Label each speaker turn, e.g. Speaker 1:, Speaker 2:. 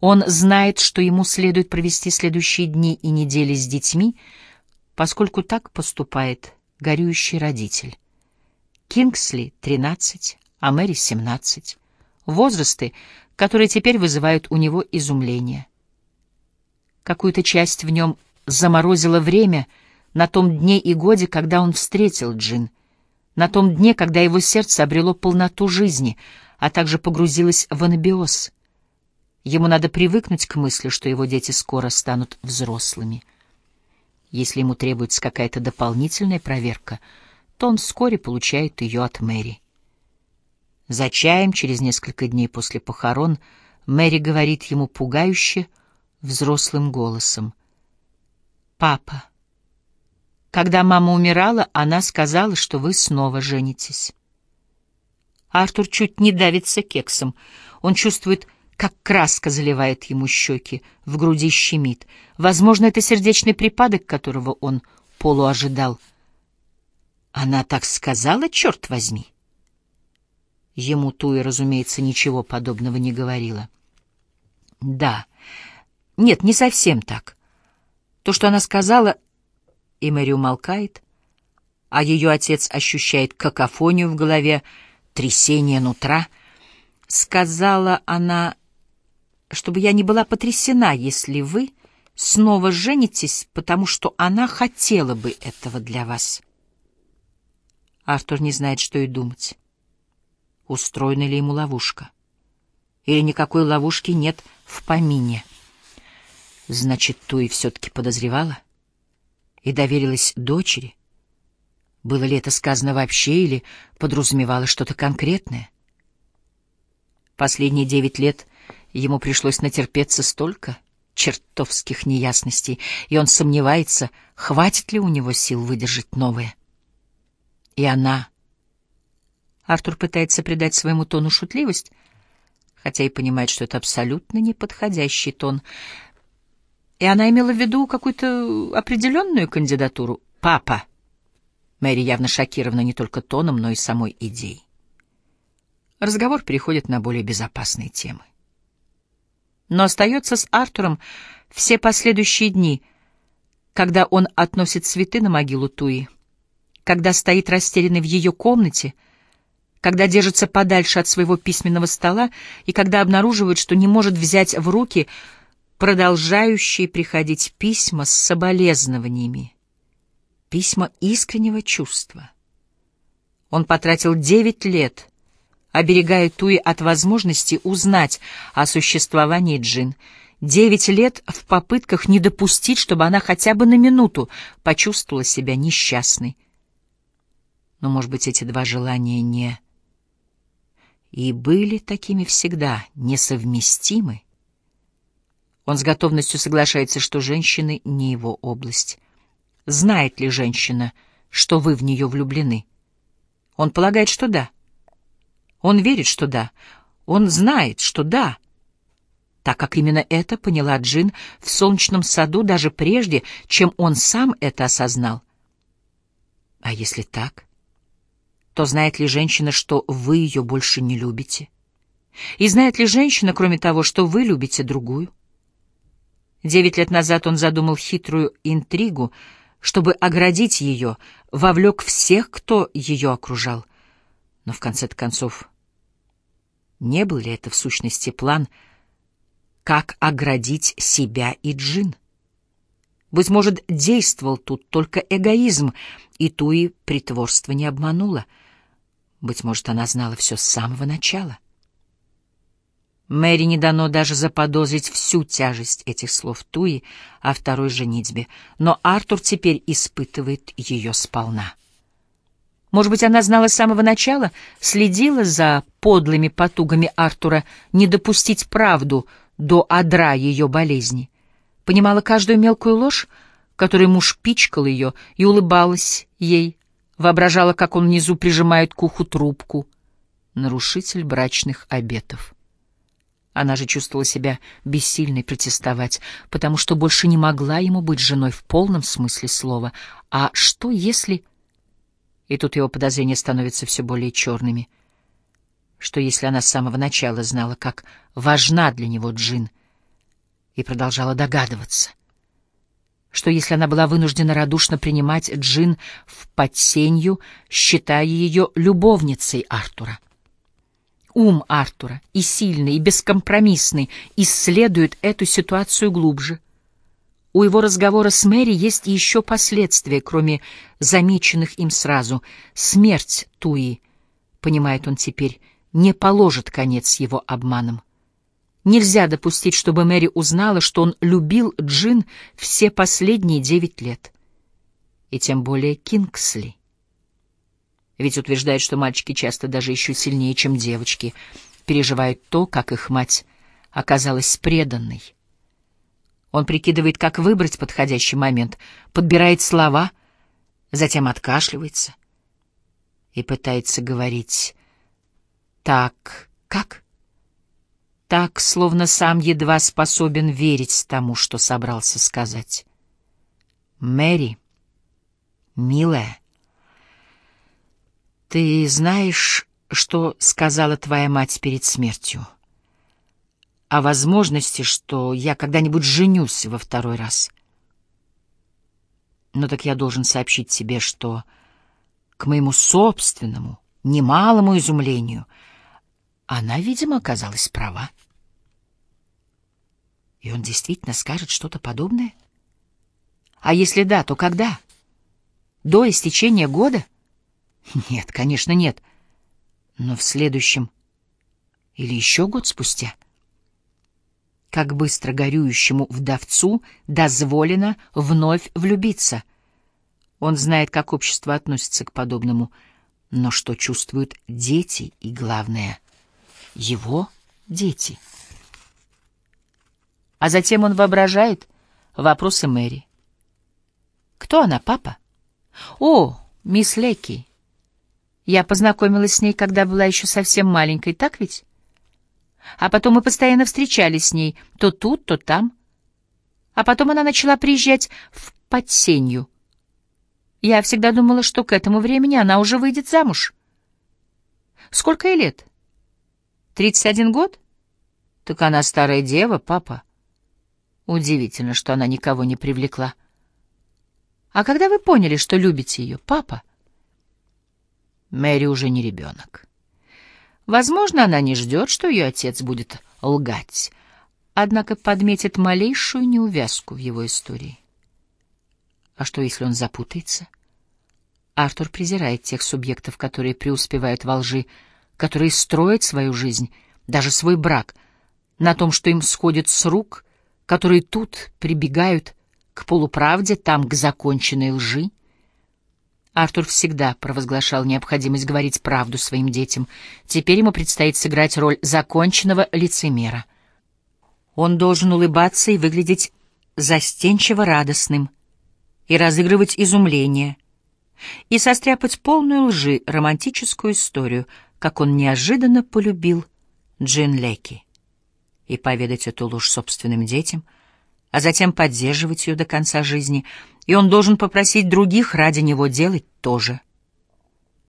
Speaker 1: Он знает, что ему следует провести следующие дни и недели с детьми, поскольку так поступает горюющий родитель. Кингсли — 13, а Мэри — 17. Возрасты, которые теперь вызывают у него изумление. Какую-то часть в нем заморозило время на том дне и годе, когда он встретил Джин, на том дне, когда его сердце обрело полноту жизни, а также погрузилось в анабиоз. Ему надо привыкнуть к мысли, что его дети скоро станут взрослыми. Если ему требуется какая-то дополнительная проверка, то он вскоре получает ее от Мэри. За чаем через несколько дней после похорон Мэри говорит ему пугающе, взрослым голосом. «Папа, когда мама умирала, она сказала, что вы снова женитесь». Артур чуть не давится кексом. Он чувствует, как краска заливает ему щеки, в груди щемит. Возможно, это сердечный припадок, которого он полуожидал. Она так сказала, черт возьми. Ему Туя, разумеется, ничего подобного не говорила. Да. Нет, не совсем так. То, что она сказала, и Мэри умолкает, а ее отец ощущает какофонию в голове, трясение нутра. Сказала она, чтобы я не была потрясена, если вы снова женитесь, потому что она хотела бы этого для вас. Артур не знает, что и думать устроена ли ему ловушка. Или никакой ловушки нет в помине. Значит, Туи все-таки подозревала и доверилась дочери. Было ли это сказано вообще или подразумевало что-то конкретное? Последние девять лет ему пришлось натерпеться столько чертовских неясностей, и он сомневается, хватит ли у него сил выдержать новое. И она Артур пытается придать своему тону шутливость, хотя и понимает, что это абсолютно неподходящий тон. И она имела в виду какую-то определенную кандидатуру. «Папа!» Мэри явно шокирована не только тоном, но и самой идеей. Разговор переходит на более безопасные темы. Но остается с Артуром все последующие дни, когда он относит цветы на могилу Туи, когда стоит растерянный в ее комнате — когда держится подальше от своего письменного стола и когда обнаруживает, что не может взять в руки продолжающие приходить письма с соболезнованиями, письма искреннего чувства. Он потратил девять лет, оберегая Туи от возможности узнать о существовании Джин, девять лет в попытках не допустить, чтобы она хотя бы на минуту почувствовала себя несчастной. Но, может быть, эти два желания не и были такими всегда несовместимы. Он с готовностью соглашается, что женщины не его область. Знает ли женщина, что вы в нее влюблены? Он полагает, что да. Он верит, что да. Он знает, что да. Так как именно это поняла Джин в солнечном саду даже прежде, чем он сам это осознал. А если так? то знает ли женщина, что вы ее больше не любите? И знает ли женщина, кроме того, что вы любите другую? Девять лет назад он задумал хитрую интригу, чтобы оградить ее, вовлек всех, кто ее окружал. Но в конце концов, не был ли это в сущности план, как оградить себя и Джин? Быть может, действовал тут только эгоизм, и Туи притворство не обмануло — быть может, она знала все с самого начала. Мэри не дано даже заподозрить всю тяжесть этих слов Туи о второй женитьбе, но Артур теперь испытывает ее сполна. Может быть, она знала с самого начала, следила за подлыми потугами Артура не допустить правду до одра ее болезни, понимала каждую мелкую ложь, которой муж пичкал ее, и улыбалась ей, Воображала, как он внизу прижимает к уху трубку. Нарушитель брачных обетов. Она же чувствовала себя бессильной протестовать, потому что больше не могла ему быть женой в полном смысле слова. А что если... И тут его подозрения становятся все более черными. Что если она с самого начала знала, как важна для него Джин, и продолжала догадываться, что если она была вынуждена радушно принимать Джин в подсенью, считая ее любовницей Артура. Ум Артура, и сильный, и бескомпромиссный, исследует эту ситуацию глубже. У его разговора с Мэри есть еще последствия, кроме замеченных им сразу. Смерть Туи, понимает он теперь, не положит конец его обманам. Нельзя допустить, чтобы Мэри узнала, что он любил Джин все последние девять лет. И тем более Кингсли. Ведь утверждает, что мальчики часто даже еще сильнее, чем девочки, переживают то, как их мать оказалась преданной. Он прикидывает, как выбрать подходящий момент, подбирает слова, затем откашливается и пытается говорить так, как? так, словно сам едва способен верить тому, что собрался сказать. «Мэри, милая, ты знаешь, что сказала твоя мать перед смертью? О возможности, что я когда-нибудь женюсь во второй раз. Но так я должен сообщить тебе, что, к моему собственному, немалому изумлению, она, видимо, оказалась права. И он действительно скажет что-то подобное? А если да, то когда? До истечения года? Нет, конечно, нет. Но в следующем или еще год спустя? Как быстро горюющему вдовцу дозволено вновь влюбиться? Он знает, как общество относится к подобному, но что чувствуют дети и, главное, его дети — а затем он воображает вопросы Мэри. «Кто она, папа?» «О, мисс Лекки. Я познакомилась с ней, когда была еще совсем маленькой, так ведь? А потом мы постоянно встречались с ней, то тут, то там. А потом она начала приезжать в Подсенью. Я всегда думала, что к этому времени она уже выйдет замуж. Сколько ей лет? Тридцать один год? Так она старая дева, папа. Удивительно, что она никого не привлекла. А когда вы поняли, что любите ее, папа? Мэри уже не ребенок. Возможно, она не ждет, что ее отец будет лгать, однако подметит малейшую неувязку в его истории. А что, если он запутается? Артур презирает тех субъектов, которые преуспевают во лжи, которые строят свою жизнь, даже свой брак, на том, что им сходит с рук которые тут прибегают к полуправде, там к законченной лжи. Артур всегда провозглашал необходимость говорить правду своим детям. Теперь ему предстоит сыграть роль законченного лицемера. Он должен улыбаться и выглядеть застенчиво радостным, и разыгрывать изумление, и состряпать полную лжи романтическую историю, как он неожиданно полюбил Джин Леки и поведать эту ложь собственным детям, а затем поддерживать ее до конца жизни, и он должен попросить других ради него делать то же.